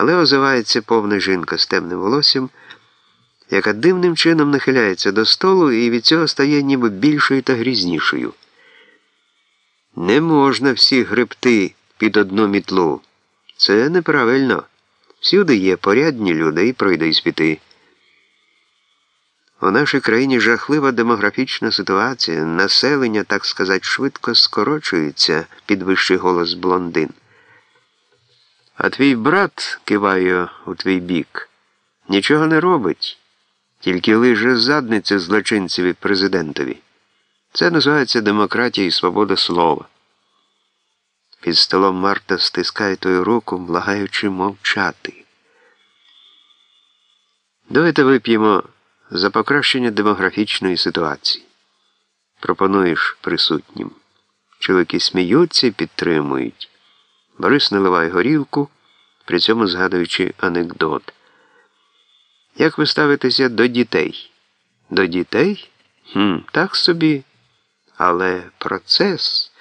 але озивається повна жінка з темним волоссям, яка дивним чином нахиляється до столу і від цього стає ніби більшою та грізнішою. Не можна всі гребти під одну мітлу. Це неправильно. Всюди є порядні люди і пройде іспіти. У нашій країні жахлива демографічна ситуація, населення, так сказати, швидко скорочується, підвищий голос блондин. А твій брат, киваю у твій бік, нічого не робить, тільки лиже задницю злочинцеві президентові. Це називається демократія і свобода слова. Під столом Марта стискає тою руку, благаючи мовчати. Давайте вип'ємо за покращення демографічної ситуації. Пропонуєш присутнім. Чоловіки сміються і підтримують. Борис наливає горілку, при цьому згадуючи анекдот. Як ви ставитеся до дітей? До дітей? Хм, Так собі. Але процес.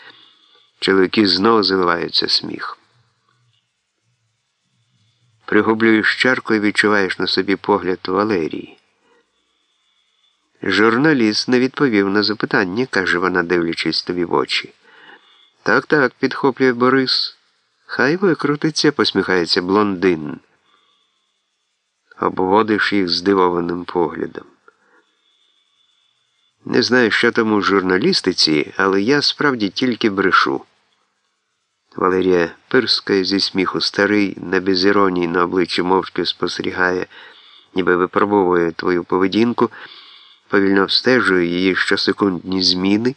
Чоловіки знову заливаються сміхом. Пригублюєш чарку і відчуваєш на собі погляд Валерії. Журналіст не відповів на запитання, каже вона, дивлячись тобі в очі. Так, так, підхоплює Борис. Хай викрутиться, посміхається блондин. Обводиш їх здивованим поглядом. Не знаю, що там у журналістиці, але я справді тільки брешу. Валерія пирскає зі сміху старий, на безіронії на обличчі мовчки спостерігає, ніби випробовує твою поведінку, повільно встежує її щосекундні зміни.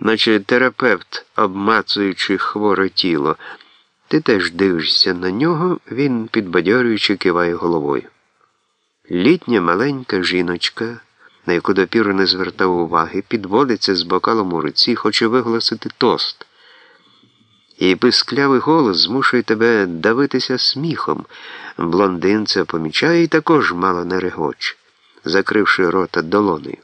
Наче терапевт, обмацуючи хворе тіло, ти теж дивишся на нього, він підбадьорюючи киває головою. Літня маленька жіночка, на яку допіру не звертав уваги, підводиться з бокалом у руці, хоче виголосити тост. Її писклявий голос змушує тебе давитися сміхом. Блондин це помічає і також мало не регоче, закривши рота долонею.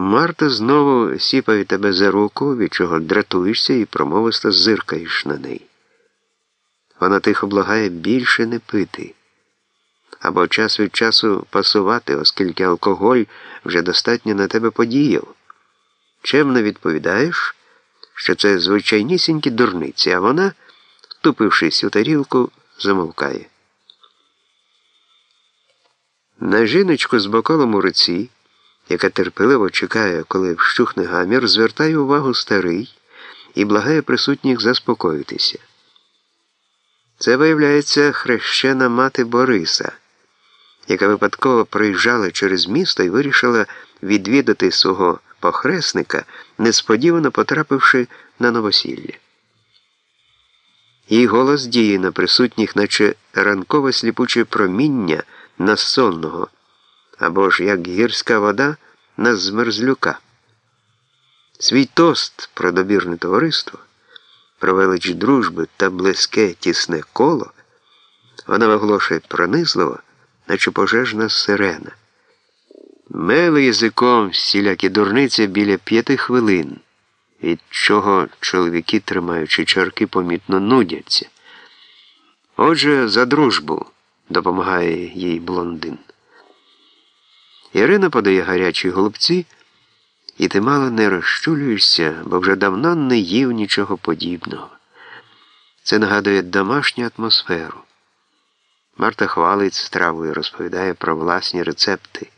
Марта знову сіпає тебе за руку, від чого дратуєшся і промовисто зиркаєш на неї. Вона тихо благає більше не пити або час від часу пасувати, оскільки алкоголь вже достатньо на тебе подіяв. Чемно відповідаєш, що це звичайнісінькі дурниці, а вона, втупившись у тарілку, замовкає. На жіночку з бокалом у руці, яка терпеливо чекає, коли вщухне гамір, звертає увагу старий і благає присутніх заспокоїтися. Це виявляється хрещена мати Бориса яка випадково проїжджала через місто і вирішила відвідати свого похресника, несподівано потрапивши на новосілля. Її голос діє на присутніх, наче ранкове сліпуче проміння на сонного, або ж як гірська вода на змерзлюка. Свій тост про добірне товариство, про велич дружби та близьке тісне коло вона виголошує пронизливо наче пожежна сирена. Мели язиком всілякі дурниці біля п'яти хвилин, від чого чоловіки, тримаючи чарки, помітно нудяться. Отже, за дружбу допомагає їй блондин. Ірина подає гарячі голубці, і ти мало не розчулюєшся, бо вже давно не їв нічого подібного. Це нагадує домашню атмосферу. Марта хвалить страву і розповідає про власні рецепти,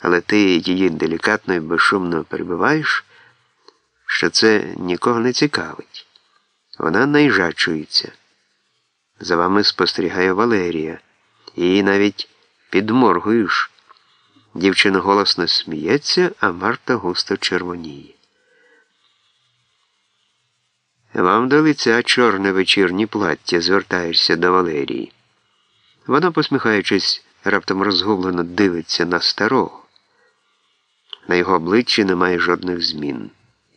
але ти її делікатно і безшумно перебиваєш, що це нікого не цікавить. Вона найжачується. За вами спостерігає Валерія, її навіть підморгуєш. Дівчина голосно сміється, а Марта густо червоніє. Вам до лиця чорне вечірнє плаття, звертаєшся до Валерії. Вона, посміхаючись, раптом розгублено дивиться на старого. На його обличчі немає жодних змін.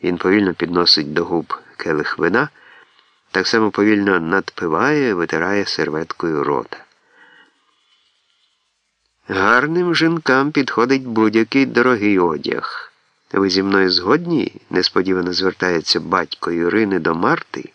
Він повільно підносить до губ келих вина, так само повільно надпиває, витирає серветкою рота. Гарним жінкам підходить будь-який дорогий одяг, Ви зі мною згодні? несподівано звертається батько Юрини до Марти.